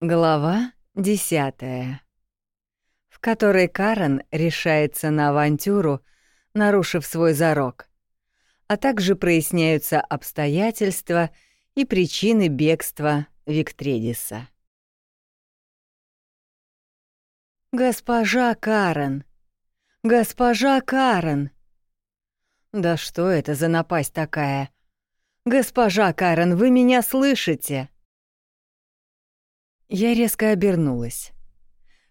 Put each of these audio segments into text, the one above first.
Глава десятая, в которой Карен решается на авантюру, нарушив свой зарок, а также проясняются обстоятельства и причины бегства Виктредиса. «Госпожа Карен! Госпожа Карен!» «Да что это за напасть такая? Госпожа Карен, вы меня слышите?» Я резко обернулась.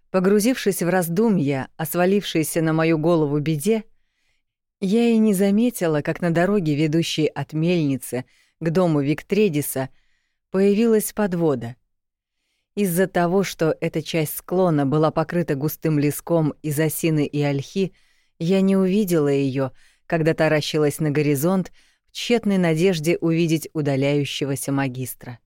Погрузившись в раздумья о свалившейся на мою голову беде, я и не заметила, как на дороге, ведущей от мельницы к дому Виктредиса, появилась подвода. Из-за того, что эта часть склона была покрыта густым леском из осины и ольхи, я не увидела ее, когда таращилась на горизонт в тщетной надежде увидеть удаляющегося магистра.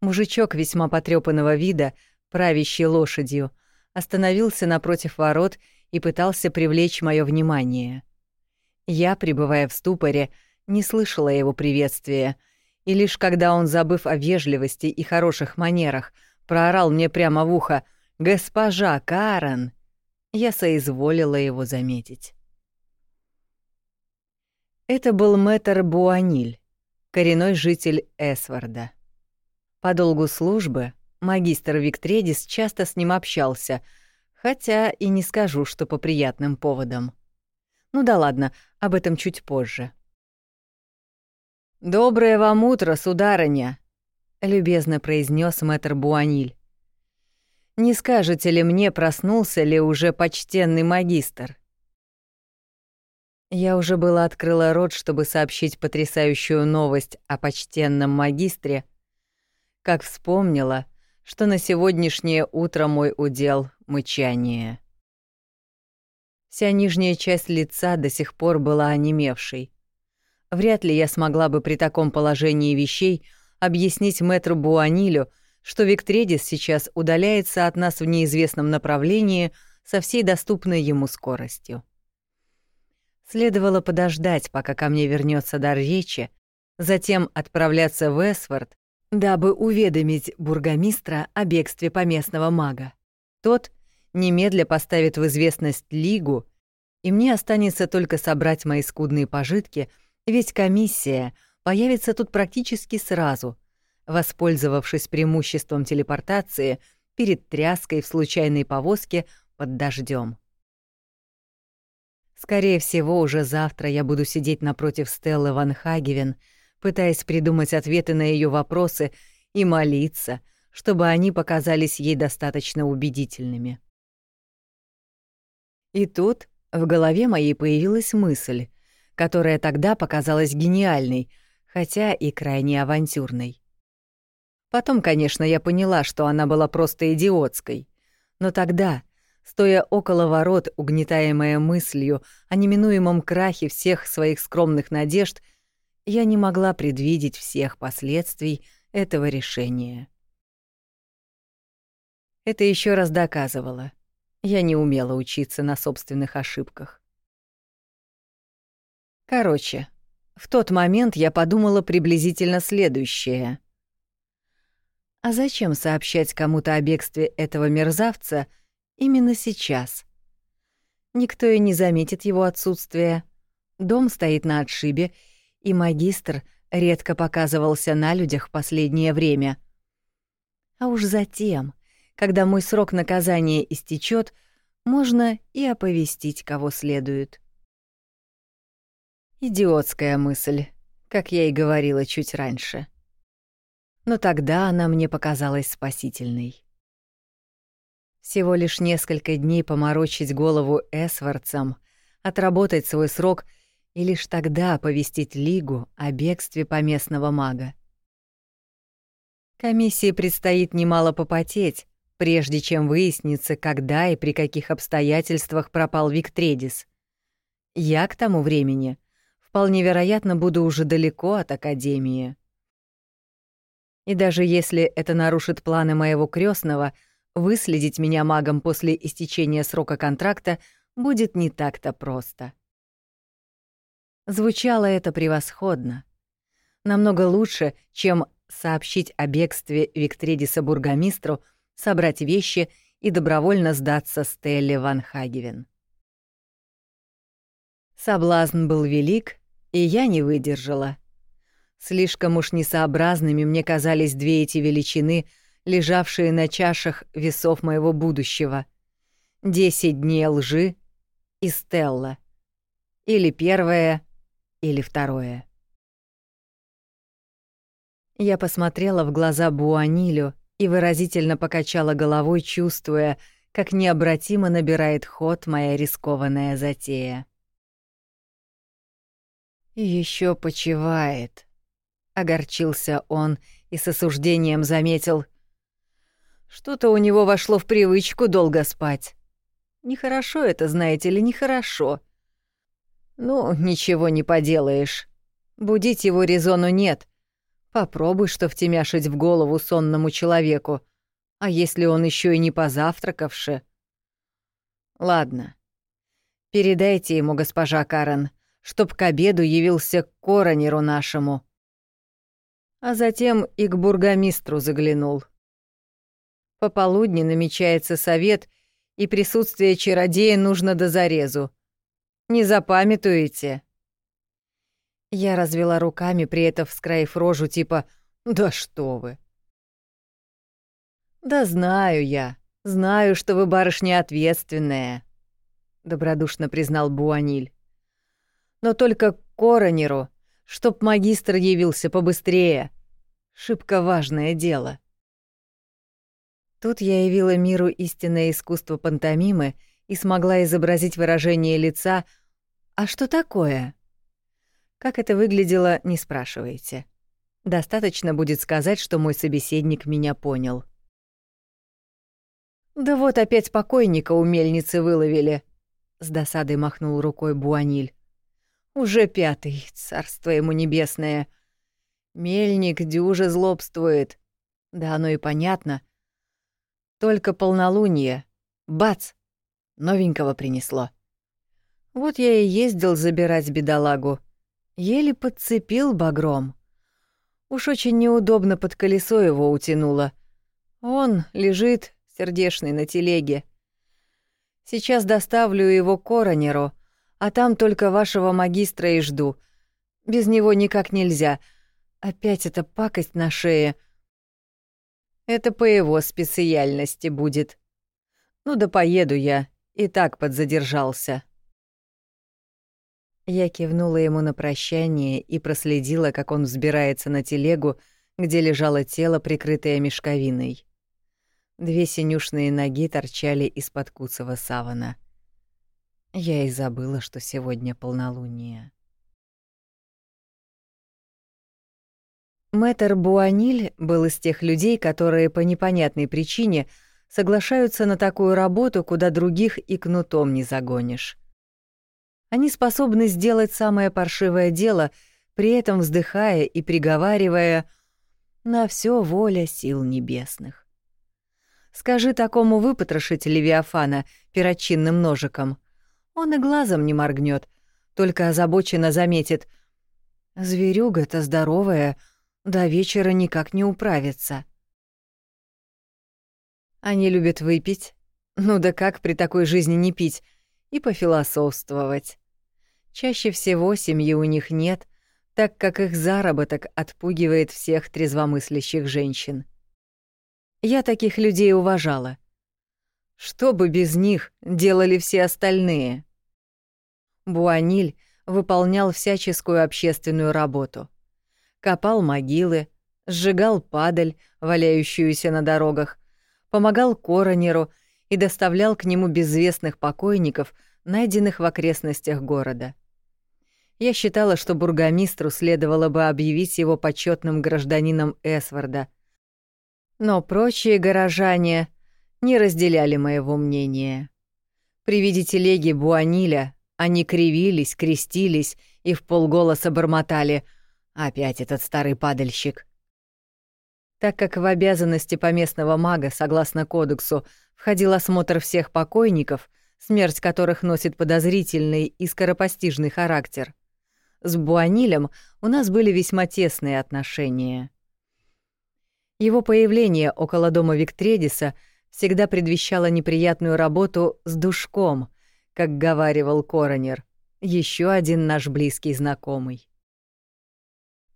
Мужичок весьма потрёпанного вида, правящий лошадью, остановился напротив ворот и пытался привлечь моё внимание. Я, пребывая в ступоре, не слышала его приветствия, и лишь когда он, забыв о вежливости и хороших манерах, проорал мне прямо в ухо «Госпожа Карен!», я соизволила его заметить. Это был мэтр Буаниль, коренной житель Эсварда. По долгу службы магистр Виктредис часто с ним общался, хотя и не скажу, что по приятным поводам. Ну да ладно, об этом чуть позже. «Доброе вам утро, сударыня!» — любезно произнес мэтр Буаниль. «Не скажете ли мне, проснулся ли уже почтенный магистр?» Я уже было открыла рот, чтобы сообщить потрясающую новость о почтенном магистре, как вспомнила, что на сегодняшнее утро мой удел — мычание. Вся нижняя часть лица до сих пор была онемевшей. Вряд ли я смогла бы при таком положении вещей объяснить мэтру Буанилю, что Виктредис сейчас удаляется от нас в неизвестном направлении со всей доступной ему скоростью. Следовало подождать, пока ко мне вернется дар речи, затем отправляться в Эсфорд дабы уведомить бургомистра о бегстве поместного мага. Тот немедля поставит в известность Лигу, и мне останется только собрать мои скудные пожитки, ведь комиссия появится тут практически сразу, воспользовавшись преимуществом телепортации перед тряской в случайной повозке под дождем. Скорее всего, уже завтра я буду сидеть напротив Стеллы Ван Хагевен — пытаясь придумать ответы на ее вопросы и молиться, чтобы они показались ей достаточно убедительными. И тут в голове моей появилась мысль, которая тогда показалась гениальной, хотя и крайне авантюрной. Потом, конечно, я поняла, что она была просто идиотской, но тогда, стоя около ворот, угнетаемая мыслью о неминуемом крахе всех своих скромных надежд, я не могла предвидеть всех последствий этого решения. Это еще раз доказывало. Я не умела учиться на собственных ошибках. Короче, в тот момент я подумала приблизительно следующее. А зачем сообщать кому-то о бегстве этого мерзавца именно сейчас? Никто и не заметит его отсутствия. Дом стоит на отшибе, и магистр редко показывался на людях в последнее время. А уж затем, когда мой срок наказания истечет, можно и оповестить кого следует. Идиотская мысль, как я и говорила чуть раньше. Но тогда она мне показалась спасительной. Всего лишь несколько дней поморочить голову Эсвардцам, отработать свой срок — и лишь тогда оповестить Лигу о бегстве поместного мага. Комиссии предстоит немало попотеть, прежде чем выяснится, когда и при каких обстоятельствах пропал Виктредис. Я к тому времени вполне вероятно буду уже далеко от Академии. И даже если это нарушит планы моего крестного, выследить меня магом после истечения срока контракта будет не так-то просто. Звучало это превосходно. Намного лучше, чем сообщить о бегстве Виктредиса бургомистру, собрать вещи и добровольно сдаться Стелле Ван Хагевен. Соблазн был велик, и я не выдержала. Слишком уж несообразными мне казались две эти величины, лежавшие на чашах весов моего будущего. Десять дней лжи и Стелла. Или первое, или второе. Я посмотрела в глаза Буанилю и выразительно покачала головой, чувствуя, как необратимо набирает ход моя рискованная затея. Еще почивает», — огорчился он и с осуждением заметил. «Что-то у него вошло в привычку долго спать. Нехорошо это, знаете ли, нехорошо. Ну, ничего не поделаешь. Будить его резону нет. Попробуй что втемяшить в голову сонному человеку. А если он еще и не позавтракавши? Ладно. Передайте ему, госпожа Карен, чтоб к обеду явился к коронеру нашему. А затем и к бургомистру заглянул. Пополудни намечается совет, и присутствие чародея нужно до зарезу. Не запамятуете? Я развела руками, при этом вскроив рожу, типа «Да что вы!» «Да знаю я, знаю, что вы барышня ответственная», — добродушно признал Буаниль. «Но только коронеру, чтоб магистр явился побыстрее. Шибко важное дело». Тут я явила миру истинное искусство пантомимы и смогла изобразить выражение лица «А что такое?» Как это выглядело, не спрашивайте. Достаточно будет сказать, что мой собеседник меня понял. «Да вот опять покойника у мельницы выловили», — с досадой махнул рукой Буаниль. «Уже пятый, царство ему небесное. Мельник дюже злобствует. Да оно и понятно. Только полнолуние. Бац! Новенького принесло. Вот я и ездил забирать бедолагу. Еле подцепил багром. Уж очень неудобно под колесо его утянуло. Он лежит, сердешный, на телеге. Сейчас доставлю его коронеру, а там только вашего магистра и жду. Без него никак нельзя. Опять эта пакость на шее. Это по его специальности будет. Ну да поеду я, и так подзадержался. Я кивнула ему на прощание и проследила, как он взбирается на телегу, где лежало тело, прикрытое мешковиной. Две синюшные ноги торчали из-под куцого савана. Я и забыла, что сегодня полнолуние. Мэтр Буаниль был из тех людей, которые по непонятной причине соглашаются на такую работу, куда других и кнутом не загонишь. Они способны сделать самое паршивое дело, при этом вздыхая и приговаривая «на все воля сил небесных». Скажи такому выпотрошить Левиафана перочинным ножиком. Он и глазом не моргнет, только озабоченно заметит «Зверюга-то здоровая, до вечера никак не управится». Они любят выпить. Ну да как при такой жизни не пить? И пофилософствовать. Чаще всего семьи у них нет, так как их заработок отпугивает всех трезвомыслящих женщин. Я таких людей уважала. Что бы без них делали все остальные? Буаниль выполнял всяческую общественную работу. Копал могилы, сжигал падаль, валяющуюся на дорогах, помогал коронеру и доставлял к нему безвестных покойников, найденных в окрестностях города. Я считала, что бургомистру следовало бы объявить его почетным гражданином Эсварда. Но прочие горожане не разделяли моего мнения. При виде телеги Буаниля они кривились, крестились и в полголоса бормотали «Опять этот старый падальщик». Так как в обязанности поместного мага, согласно кодексу, входил осмотр всех покойников, смерть которых носит подозрительный и скоропостижный характер — с Буанилем у нас были весьма тесные отношения. Его появление около дома Виктредиса всегда предвещало неприятную работу с душком, как говаривал Коронер, еще один наш близкий знакомый.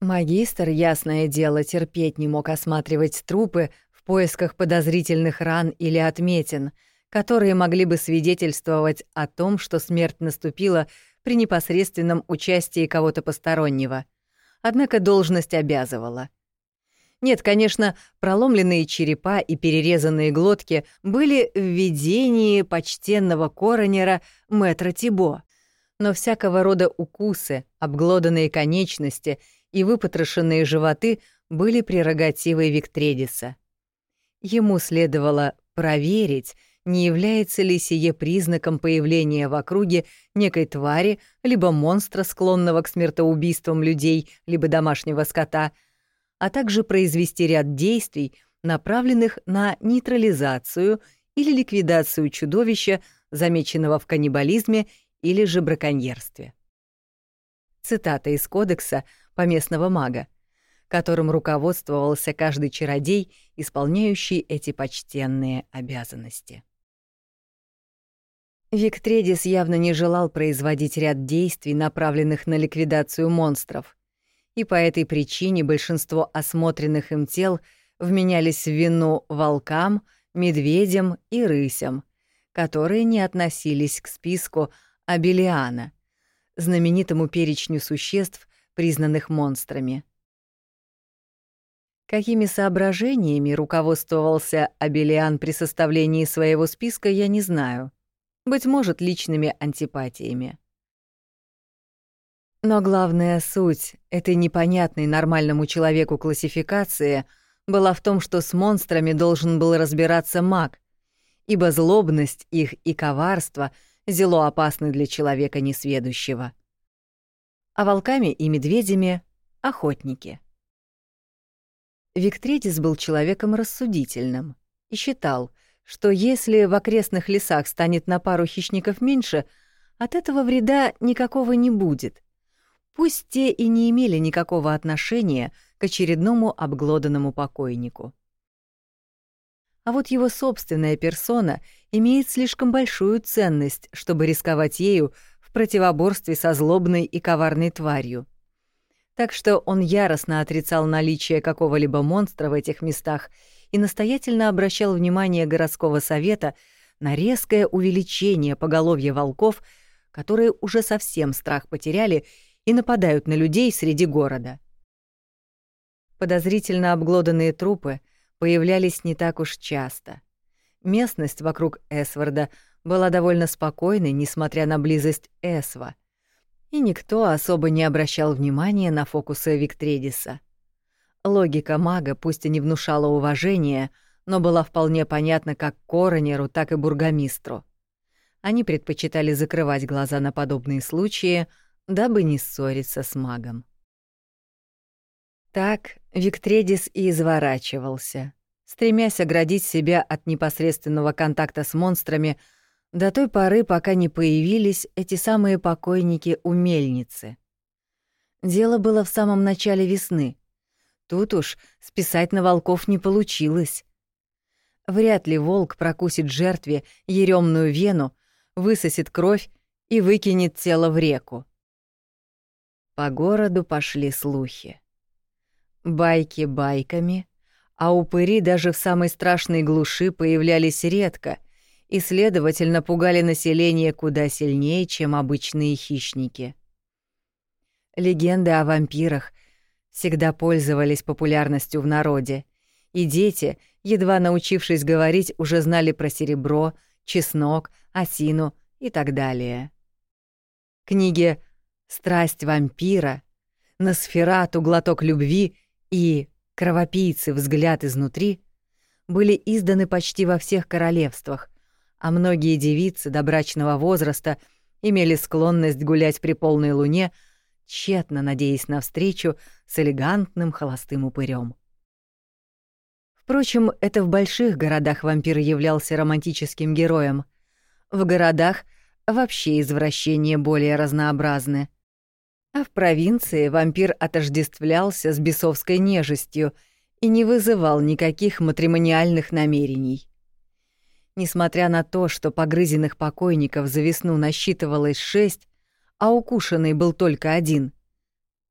Магистр, ясное дело, терпеть не мог осматривать трупы в поисках подозрительных ран или отметин, которые могли бы свидетельствовать о том, что смерть наступила при непосредственном участии кого-то постороннего. Однако должность обязывала. Нет, конечно, проломленные черепа и перерезанные глотки были в видении почтенного коронера мэтра Тибо, но всякого рода укусы, обглоданные конечности и выпотрошенные животы были прерогативой Виктредиса. Ему следовало проверить, не является ли сие признаком появления в округе некой твари, либо монстра, склонного к смертоубийствам людей, либо домашнего скота, а также произвести ряд действий, направленных на нейтрализацию или ликвидацию чудовища, замеченного в каннибализме или же браконьерстве. Цитата из кодекса поместного мага, которым руководствовался каждый чародей, исполняющий эти почтенные обязанности. Виктредис явно не желал производить ряд действий, направленных на ликвидацию монстров, и по этой причине большинство осмотренных им тел вменялись в вину волкам, медведям и рысям, которые не относились к списку Абелиана, знаменитому перечню существ, признанных монстрами. Какими соображениями руководствовался Абелиан при составлении своего списка, я не знаю — быть может, личными антипатиями. Но главная суть этой непонятной нормальному человеку классификации была в том, что с монстрами должен был разбираться маг, ибо злобность их и коварство зело опасны для человека несведущего. А волками и медведями — охотники. Виктредис был человеком рассудительным и считал — что если в окрестных лесах станет на пару хищников меньше, от этого вреда никакого не будет. Пусть те и не имели никакого отношения к очередному обглоданному покойнику. А вот его собственная персона имеет слишком большую ценность, чтобы рисковать ею в противоборстве со злобной и коварной тварью. Так что он яростно отрицал наличие какого-либо монстра в этих местах и настоятельно обращал внимание городского совета на резкое увеличение поголовья волков, которые уже совсем страх потеряли и нападают на людей среди города. Подозрительно обглоданные трупы появлялись не так уж часто. Местность вокруг Эсварда была довольно спокойной, несмотря на близость Эсва, и никто особо не обращал внимания на фокусы Виктредиса. Логика мага пусть и не внушала уважения, но была вполне понятна как коронеру, так и бургомистру. Они предпочитали закрывать глаза на подобные случаи, дабы не ссориться с магом. Так Виктредис и изворачивался, стремясь оградить себя от непосредственного контакта с монстрами до той поры, пока не появились эти самые покойники у мельницы. Дело было в самом начале весны — Тут уж списать на волков не получилось. Вряд ли волк прокусит жертве еремную вену, высосет кровь и выкинет тело в реку. По городу пошли слухи. Байки байками, а упыри даже в самой страшной глуши появлялись редко и, следовательно, пугали население куда сильнее, чем обычные хищники. Легенды о вампирах всегда пользовались популярностью в народе, и дети, едва научившись говорить, уже знали про серебро, чеснок, осину и так далее. Книги «Страсть вампира», «Носферату. Глоток любви» и «Кровопийцы. Взгляд изнутри» были изданы почти во всех королевствах, а многие девицы до брачного возраста имели склонность гулять при полной луне — тщетно надеясь на встречу с элегантным холостым упырем. Впрочем, это в больших городах вампир являлся романтическим героем. В городах вообще извращения более разнообразны. А в провинции вампир отождествлялся с бесовской нежестью и не вызывал никаких матримониальных намерений. Несмотря на то, что погрызенных покойников за весну насчитывалось шесть, а укушенный был только один,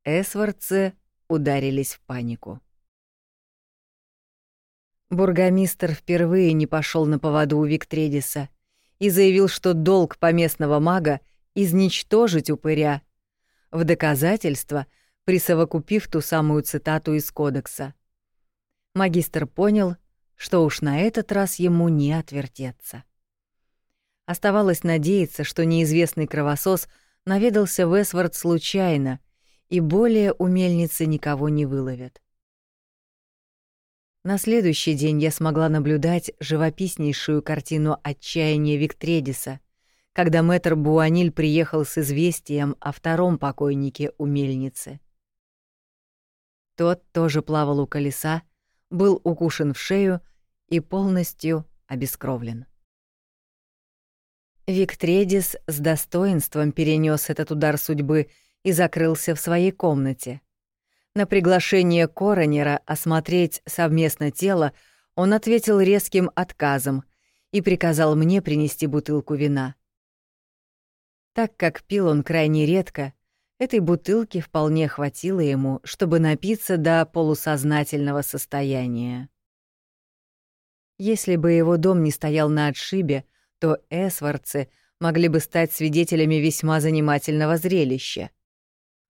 эсвардцы ударились в панику. Бургомистр впервые не пошел на поводу у Виктредиса и заявил, что долг поместного мага — изничтожить упыря, в доказательство присовокупив ту самую цитату из кодекса. Магистр понял, что уж на этот раз ему не отвертеться. Оставалось надеяться, что неизвестный кровосос наведался в Эсвард случайно, и более у мельницы никого не выловят. На следующий день я смогла наблюдать живописнейшую картину отчаяния Виктредиса, когда мэтр Буаниль приехал с известием о втором покойнике у мельницы. Тот тоже плавал у колеса, был укушен в шею и полностью обескровлен. Виктредис с достоинством перенес этот удар судьбы и закрылся в своей комнате. На приглашение коронера осмотреть совместно тело он ответил резким отказом и приказал мне принести бутылку вина. Так как пил он крайне редко, этой бутылки вполне хватило ему, чтобы напиться до полусознательного состояния. Если бы его дом не стоял на отшибе, то эсварцы могли бы стать свидетелями весьма занимательного зрелища.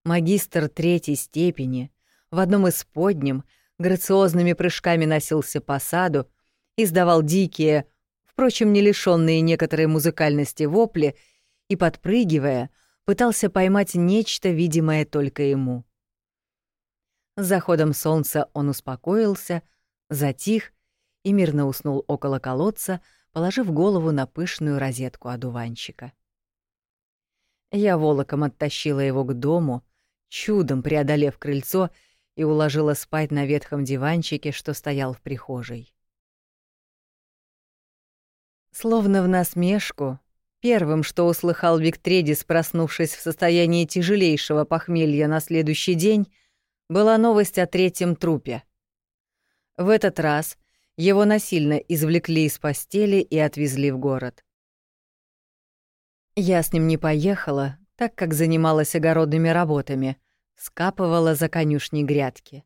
Магистр третьей степени в одном из подним грациозными прыжками носился по саду, издавал дикие, впрочем, не лишённые некоторой музыкальности вопли и, подпрыгивая, пытался поймать нечто, видимое только ему. С заходом солнца он успокоился, затих и мирно уснул около колодца, положив голову на пышную розетку одуванчика. Я волоком оттащила его к дому, чудом преодолев крыльцо и уложила спать на ветхом диванчике, что стоял в прихожей. Словно в насмешку, первым, что услыхал Виктредис, проснувшись в состоянии тяжелейшего похмелья на следующий день, была новость о третьем трупе. В этот раз его насильно извлекли из постели и отвезли в город. Я с ним не поехала, так как занималась огородными работами, скапывала за конюшней грядки.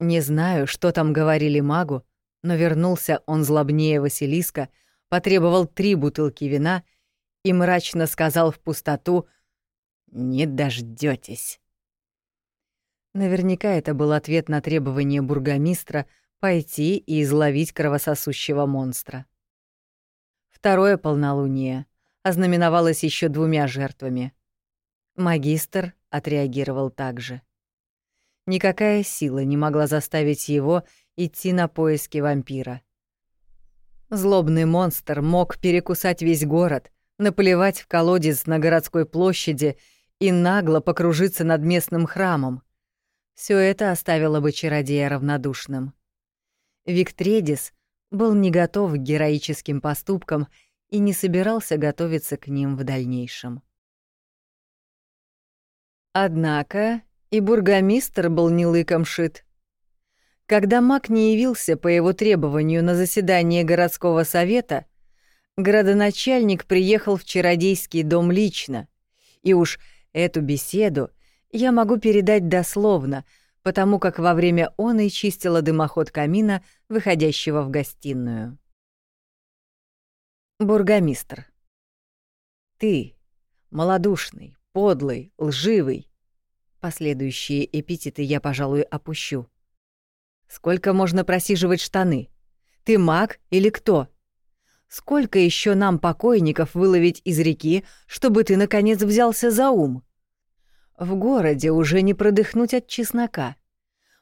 Не знаю, что там говорили магу, но вернулся он злобнее Василиска, потребовал три бутылки вина и мрачно сказал в пустоту «Не дождётесь». Наверняка это был ответ на требование бургомистра пойти и изловить кровососущего монстра. Второе полнолуние ознаменовалось еще двумя жертвами. Магистр отреагировал так же. Никакая сила не могла заставить его идти на поиски вампира. Злобный монстр мог перекусать весь город, наплевать в колодец на городской площади и нагло покружиться над местным храмом. Все это оставило бы чародея равнодушным. Виктредис был не готов к героическим поступкам и не собирался готовиться к ним в дальнейшем. Однако и бургомистр был не лыком шит. Когда маг не явился по его требованию на заседание городского совета, градоначальник приехал в чародейский дом лично, и уж эту беседу я могу передать дословно, потому как во время он и чистила дымоход камина, выходящего в гостиную. Бургомистр. Ты, малодушный, подлый, лживый. Последующие эпитеты я, пожалуй, опущу. Сколько можно просиживать штаны? Ты маг или кто? Сколько еще нам покойников выловить из реки, чтобы ты наконец взялся за ум? В городе уже не продыхнуть от чеснока.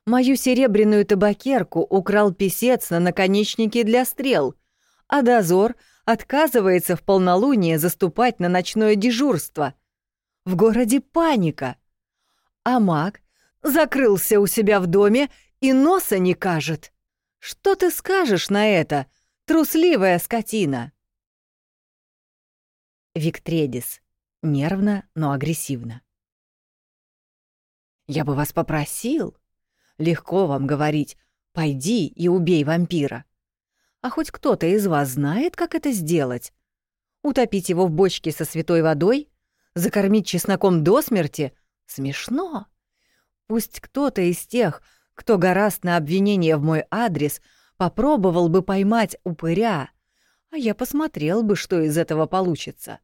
Мою серебряную табакерку украл писец на наконечнике для стрел, а дозор отказывается в полнолуние заступать на ночное дежурство — в городе паника. А маг закрылся у себя в доме и носа не кажет. Что ты скажешь на это, трусливая скотина? Виктредис. Нервно, но агрессивно. Я бы вас попросил. Легко вам говорить. Пойди и убей вампира. А хоть кто-то из вас знает, как это сделать? Утопить его в бочке со святой водой? Закормить чесноком до смерти? Смешно. Пусть кто-то из тех, кто гораст на обвинение в мой адрес, попробовал бы поймать упыря, а я посмотрел бы, что из этого получится.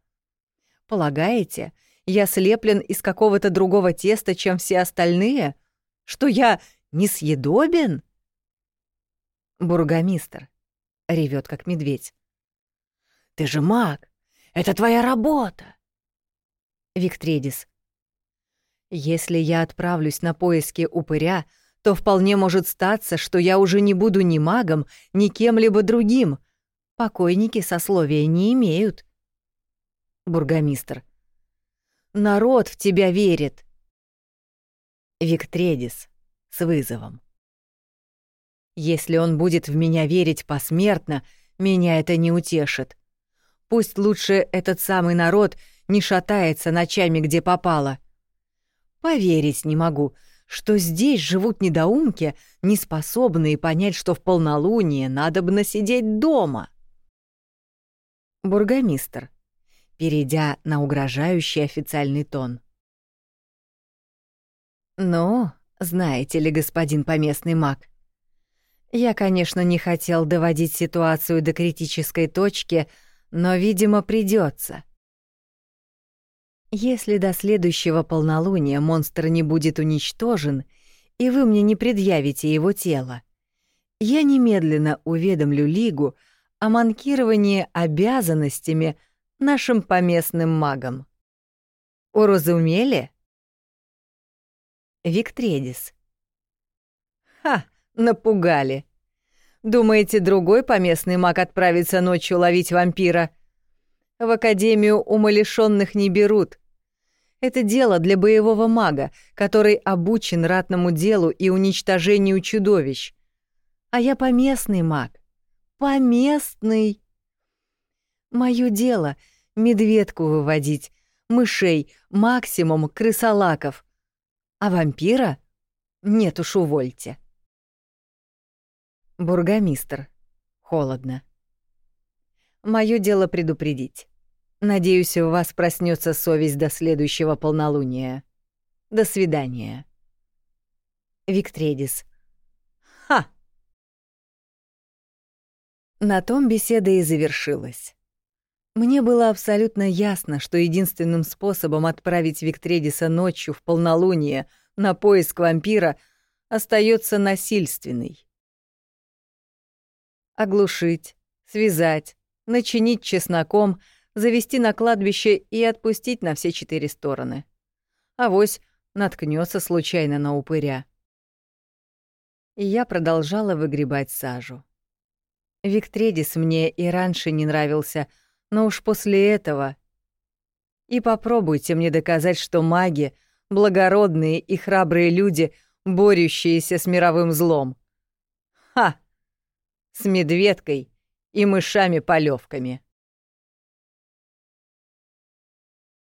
Полагаете, я слеплен из какого-то другого теста, чем все остальные? Что я несъедобен? Бургомистр ревет как медведь. Ты же маг. Это твоя работа. Виктредис. Если я отправлюсь на поиски упыря, то вполне может статься, что я уже не буду ни магом, ни кем-либо другим. Покойники сословия не имеют. Бургомистр. Народ в тебя верит. Виктредис с вызовом. Если он будет в меня верить посмертно, меня это не утешит. Пусть лучше этот самый народ не шатается ночами, где попало. Поверить не могу, что здесь живут недоумки, не способные понять, что в полнолуние надо бы насидеть дома. Бургомистр, перейдя на угрожающий официальный тон. «Ну, знаете ли, господин поместный маг, я, конечно, не хотел доводить ситуацию до критической точки, но, видимо, придется. Если до следующего полнолуния монстр не будет уничтожен, и вы мне не предъявите его тело, я немедленно уведомлю Лигу о манкировании обязанностями нашим поместным магам. Уразумели? Виктредис. Ха! Напугали. Думаете, другой поместный маг отправится ночью ловить вампира? В Академию умалишенных не берут. Это дело для боевого мага, который обучен ратному делу и уничтожению чудовищ. А я поместный маг. Поместный. Моё дело — медведку выводить, мышей, максимум крысолаков. А вампира? Нет уж, увольте. Бургомистр. Холодно. Моё дело предупредить. Надеюсь, у вас проснется совесть до следующего полнолуния. До свидания. Виктредис. Ха! На том беседа и завершилась. Мне было абсолютно ясно, что единственным способом отправить Виктредиса ночью в полнолуние на поиск вампира остается насильственный оглушить, связать, начинить чесноком, завести на кладбище и отпустить на все четыре стороны. Авось наткнется случайно на упыря. И я продолжала выгребать сажу. Виктредис мне и раньше не нравился, но уж после этого... И попробуйте мне доказать, что маги — благородные и храбрые люди, борющиеся с мировым злом. Ха! с медведкой и мышами-полевками.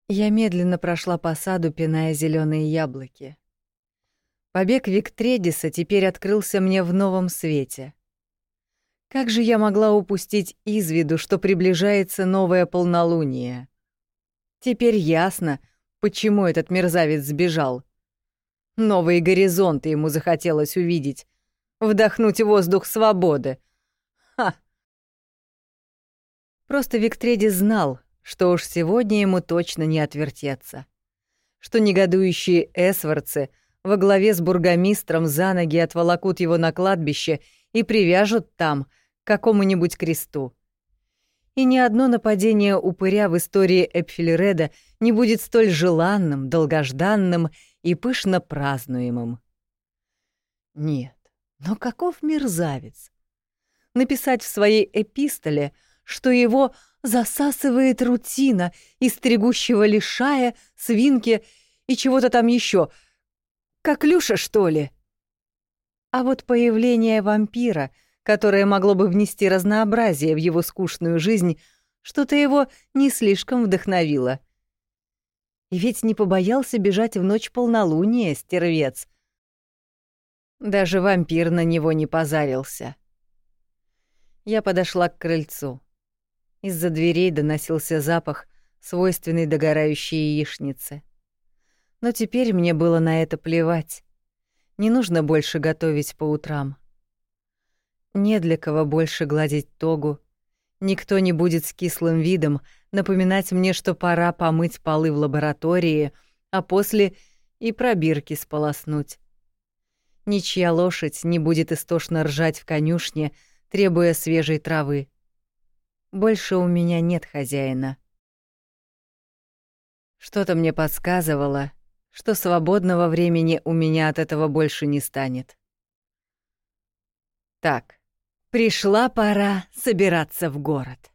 Я медленно прошла по саду, пиная зеленые яблоки. Побег Виктредиса теперь открылся мне в новом свете. Как же я могла упустить из виду, что приближается новое полнолуние? Теперь ясно, почему этот мерзавец сбежал. Новые горизонты ему захотелось увидеть, вдохнуть воздух свободы, Ха! Просто Виктреди знал, что уж сегодня ему точно не отвертеться. Что негодующие эсварцы во главе с бургомистром за ноги отволокут его на кладбище и привяжут там к какому-нибудь кресту. И ни одно нападение упыря в истории Эпфельреда не будет столь желанным, долгожданным и пышно празднуемым. Нет, но каков мерзавец! написать в своей эпистоле, что его засасывает рутина из стригущего лишая, свинки и чего-то там еще. Как Люша, что ли? А вот появление вампира, которое могло бы внести разнообразие в его скучную жизнь, что-то его не слишком вдохновило. И ведь не побоялся бежать в ночь полнолуния, стервец. Даже вампир на него не позарился. Я подошла к крыльцу. Из-за дверей доносился запах, свойственный догорающей яичнице. Но теперь мне было на это плевать. Не нужно больше готовить по утрам. Не для кого больше гладить тогу. Никто не будет с кислым видом напоминать мне, что пора помыть полы в лаборатории, а после и пробирки сполоснуть. Ничья лошадь не будет истошно ржать в конюшне, требуя свежей травы. Больше у меня нет хозяина. Что-то мне подсказывало, что свободного времени у меня от этого больше не станет. Так, пришла пора собираться в город.